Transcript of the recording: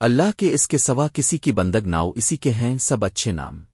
اللہ کے اس کے سوا کسی کی بندگ ناؤ، اسی کے ہیں سب اچھے نام۔